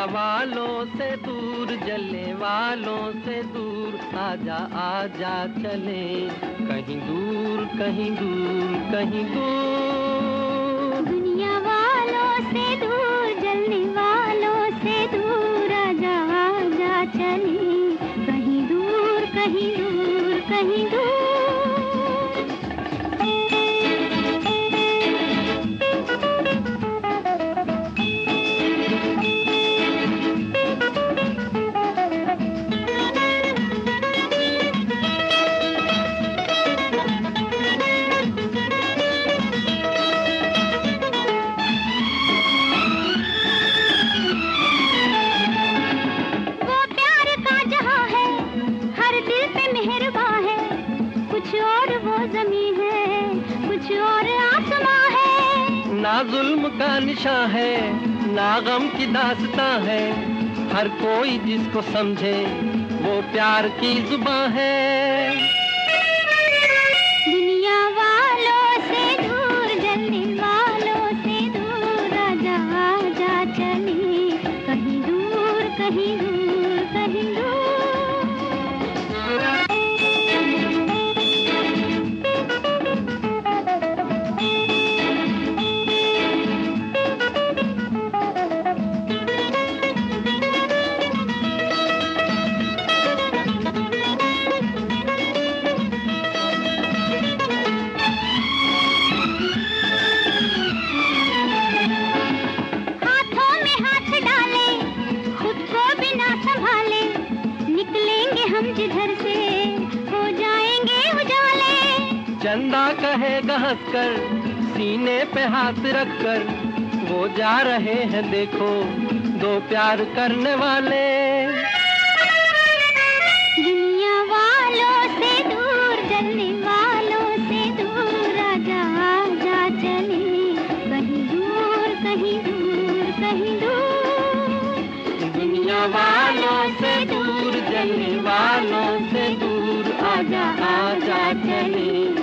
दुनिया वालों से दूर, जलने वालों से दूर, आजा आजा चले। कहीं दूर कहीं दूर कहीं दूर। दुनिया वालों से दूर, जलने वालों से दूर, आजा आजा चले। कहीं दूर कहीं दूर कहीं दूर। जुल्म का निशा है, ना गम की दास्तां है। हर कोई जिसको समझे, वो प्यार की जुबा है। चंदा कहे गहक कर सीने पे हाथ रख कर वो जा रहे हैं देखो दो प्यार करने वाले। दुनिया वालों से दूर जल्दी वालों से दूर आजा आजा चले कहीं दूर कहीं दूर कहीं दूर। दुनिया वालों से दूर जल्दी वालों से दूर आजा आजा चले।